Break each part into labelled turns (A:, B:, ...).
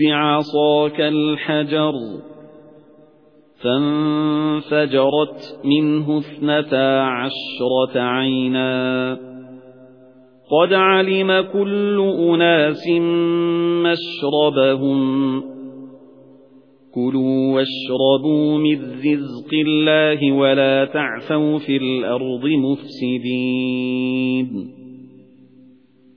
A: بِعَصَاكَ الْحَجَرَ فَانفَجَرَتْ مِنْهُ اثْنَتَا عَشْرَةَ عَيْنًا قَدْ عَلِمَ كُلُّ أُنَاسٍ مَّشْرَبَهُمْ كُلُوا وَاشْرَبُوا مِن رِّزْقِ اللَّهِ وَلَا تَعْثَوْا فِي الْأَرْضِ مُفْسِدِينَ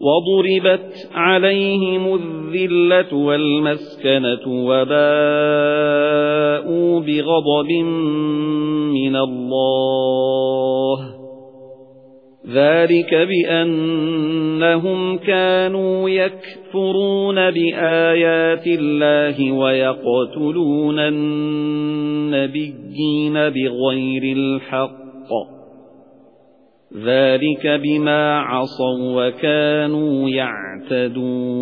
A: وَضُرِبَتْ عَلَيْهِمُ الذِّلَّةُ وَالْمَسْكَنَةُ وَبَاءُوا بِغَضَبٍ مِنَ اللَّهِ. ذَلِكَ بِأَنَّهُمْ كَانُوا يَكْفُرُونَ بِآيَاتِ اللَّهِ وَيَقْتُلُونَ النَّبِيِّينَ بِغَيْرِ الْحَقِّ. ذَلِكَ بِمَا عَصَوا وَكَانُوا يَعْتَدُونَ